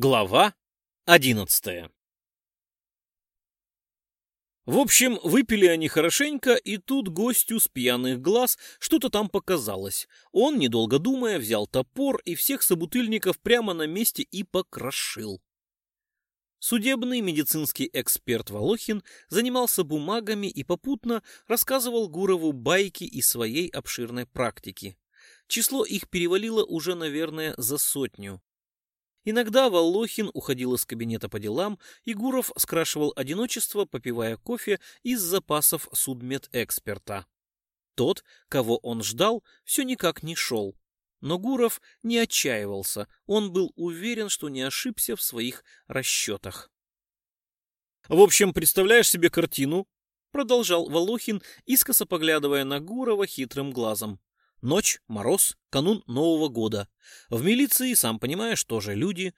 Глава одиннадцатая В общем, выпили они хорошенько, и тут гостю с пьяных глаз что-то там показалось. Он, недолго думая, взял топор и всех собутыльников прямо на месте и покрошил. Судебный медицинский эксперт Волохин занимался бумагами и попутно рассказывал Гурову байки из своей обширной практики. Число их перевалило уже, наверное, за сотню. Иногда Волохин уходил из кабинета по делам, и Гуров скрашивал одиночество, попивая кофе из запасов судмедэксперта. Тот, кого он ждал, все никак не шел. Но Гуров не отчаивался, он был уверен, что не ошибся в своих расчетах. «В общем, представляешь себе картину?» — продолжал Волохин, искоса поглядывая на Гурова хитрым глазом. Ночь, мороз, канун Нового года. В милиции, сам понимаешь, тоже люди,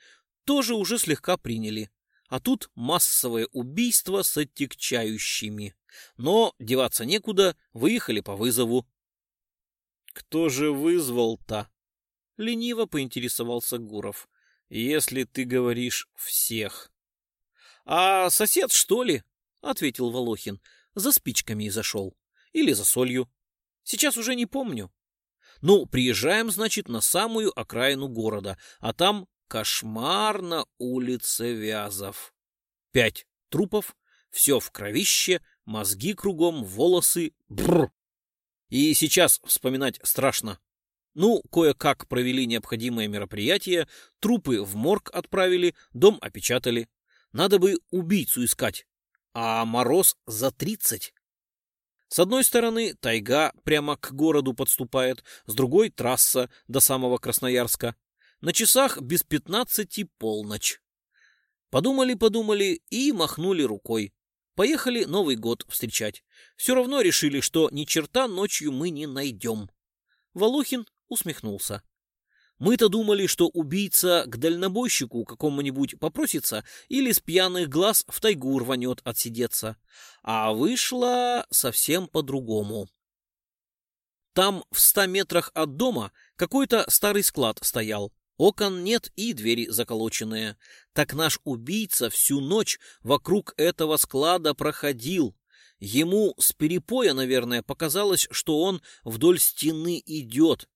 тоже уже слегка приняли. А тут массовое убийство с оттекчающими. Но деваться некуда, выехали по вызову. Кто же вызвал-то? Лениво поинтересовался Гуров. Если ты говоришь всех. А сосед, что ли? Ответил Волохин. За спичками и зашел. Или за солью. Сейчас уже не помню. Ну, приезжаем, значит, на самую окраину города, а там кошмар на улице Вязов. Пять трупов, все в кровище, мозги кругом, волосы. Бррр. И сейчас вспоминать страшно. Ну, кое-как провели необходимые мероприятия, трупы в морг отправили, дом опечатали. Надо бы убийцу искать. А мороз за тридцать. С одной стороны тайга прямо к городу подступает, с другой трасса до самого Красноярска. На часах без пятнадцати полночь. Подумали-подумали и махнули рукой. Поехали Новый год встречать. Все равно решили, что ни черта ночью мы не найдем. Волохин усмехнулся. Мы-то думали, что убийца к дальнобойщику какому-нибудь попросится или с пьяных глаз в тайгу рванет отсидеться. А вышло совсем по-другому. Там в ста метрах от дома какой-то старый склад стоял. Окон нет и двери заколоченные. Так наш убийца всю ночь вокруг этого склада проходил. Ему с перепоя, наверное, показалось, что он вдоль стены идет,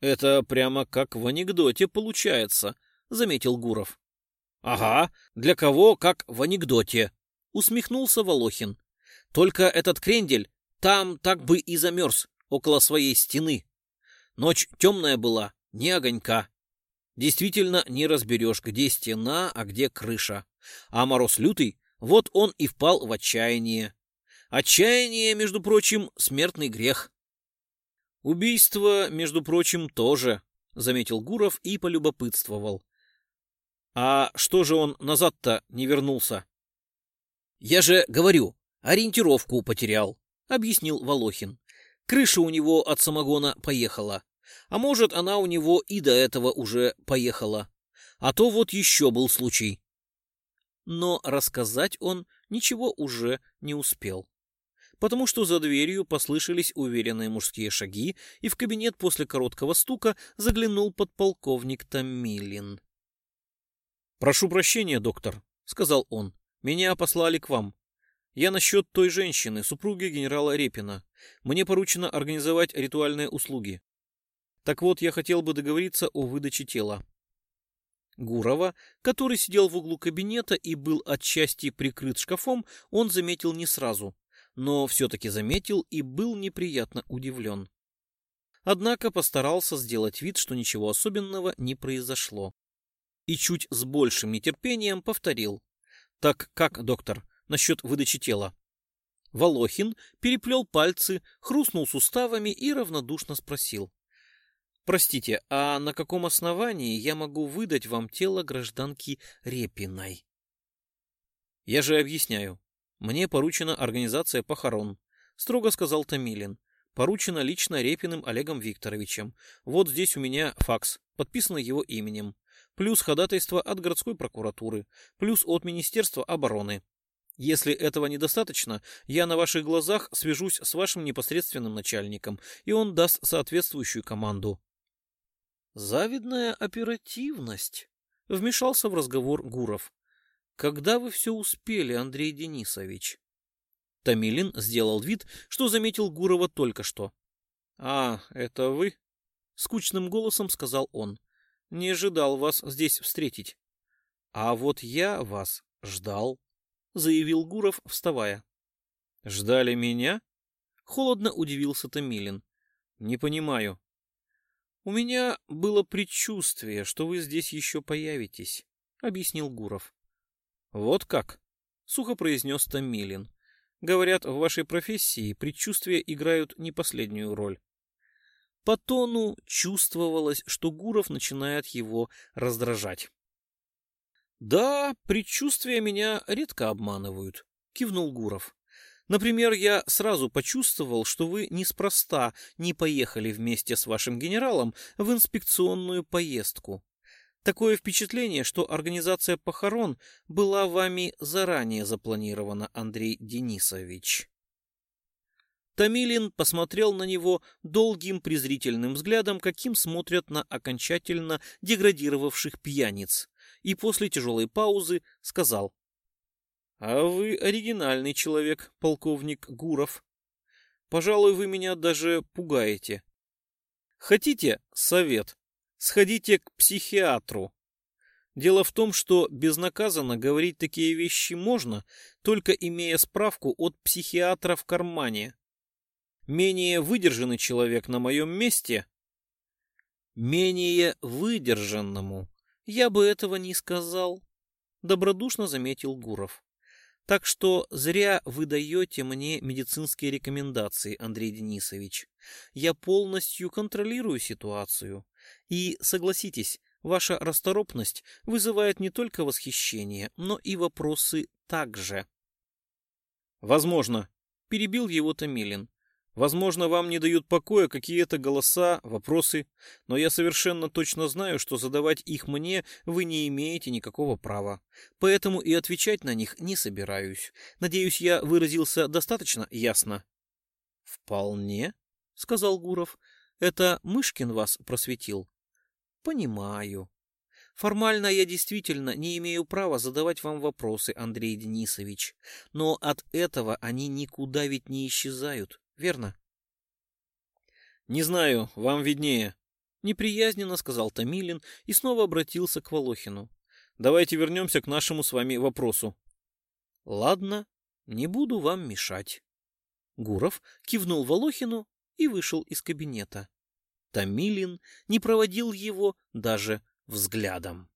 это прямо как в анекдоте получается, заметил Гуров. Ага, для кого как в анекдоте, усмехнулся Волохин. Только этот крендель там так бы и замерз около своей стены. Ночь темная была, не огонька. Действительно не разберешь, где стена, а где крыша. А мороз лютый, вот он и впал в отчаяние. Отчаяние, между прочим, смертный грех. Убийство, между прочим, тоже, заметил Гуров и полюбопытствовал. А что же он назад-то не вернулся? Я же говорю, ориентировку потерял, объяснил Волохин. Крыша у него от самогона поехала. А может, она у него и до этого уже поехала. А то вот еще был случай. Но рассказать он ничего уже не успел потому что за дверью послышались уверенные мужские шаги, и в кабинет после короткого стука заглянул подполковник Томилин. «Прошу прощения, доктор», — сказал он. «Меня послали к вам. Я насчет той женщины, супруги генерала Репина. Мне поручено организовать ритуальные услуги. Так вот, я хотел бы договориться о выдаче тела». Гурова, который сидел в углу кабинета и был отчасти прикрыт шкафом, он заметил не сразу но все-таки заметил и был неприятно удивлен. Однако постарался сделать вид, что ничего особенного не произошло. И чуть с большим нетерпением повторил. «Так как, доктор, насчет выдачи тела?» Волохин переплел пальцы, хрустнул суставами и равнодушно спросил. «Простите, а на каком основании я могу выдать вам тело гражданки Репиной?» «Я же объясняю. Мне поручена организация похорон, строго сказал Томилин. Поручено лично Репиным Олегом Викторовичем. Вот здесь у меня факс, подписанный его именем. Плюс ходатайство от городской прокуратуры. Плюс от Министерства обороны. Если этого недостаточно, я на ваших глазах свяжусь с вашим непосредственным начальником, и он даст соответствующую команду. Завидная оперативность, Вмешался в разговор Гуров. Когда вы все успели, Андрей Денисович? Томилин сделал вид, что заметил Гурова только что. А, это вы? Скучным голосом сказал он. Не ожидал вас здесь встретить. А вот я вас ждал, заявил Гуров, вставая. Ждали меня? Холодно удивился Томилин. Не понимаю. У меня было предчувствие, что вы здесь еще появитесь, объяснил Гуров. Вот как? Сухо произнес Томилин. Говорят, в вашей профессии предчувствия играют не последнюю роль. По тону чувствовалось, что Гуров начинает его раздражать. «Да, предчувствия меня редко обманывают», — кивнул Гуров. «Например, я сразу почувствовал, что вы неспроста не поехали вместе с вашим генералом в инспекционную поездку. Такое впечатление, что организация похорон была вами заранее запланирована, Андрей Денисович. Томилин посмотрел на него долгим презрительным взглядом, каким смотрят на окончательно деградировавших пьяниц, и после тяжелой паузы сказал. — А вы оригинальный человек, полковник Гуров. Пожалуй, вы меня даже пугаете. Хотите совет? Сходите к психиатру. Дело в том, что безнаказанно говорить такие вещи можно, только имея справку от психиатра в кармане. Менее выдержанный человек на моем месте... Менее выдержанному. Я бы этого не сказал, добродушно заметил Гуров. Так что зря вы даете мне медицинские рекомендации, Андрей Денисович. Я полностью контролирую ситуацию. И, согласитесь, ваша расторопность вызывает не только восхищение, но и вопросы также. Возможно, перебил его Томилин. Возможно, вам не дают покоя какие-то голоса, вопросы, но я совершенно точно знаю, что задавать их мне вы не имеете никакого права. Поэтому и отвечать на них не собираюсь. Надеюсь, я выразился достаточно ясно. Вполне, сказал Гуров. Это Мышкин вас просветил. Понимаю. Формально я действительно не имею права задавать вам вопросы, Андрей Денисович, но от этого они никуда ведь не исчезают верно? Не знаю, вам виднее. Неприязненно сказал Томилин и снова обратился к Волохину. Давайте вернемся к нашему с вами вопросу. Ладно, не буду вам мешать. Гуров кивнул Волохину и вышел из кабинета. Томилин не проводил его даже взглядом.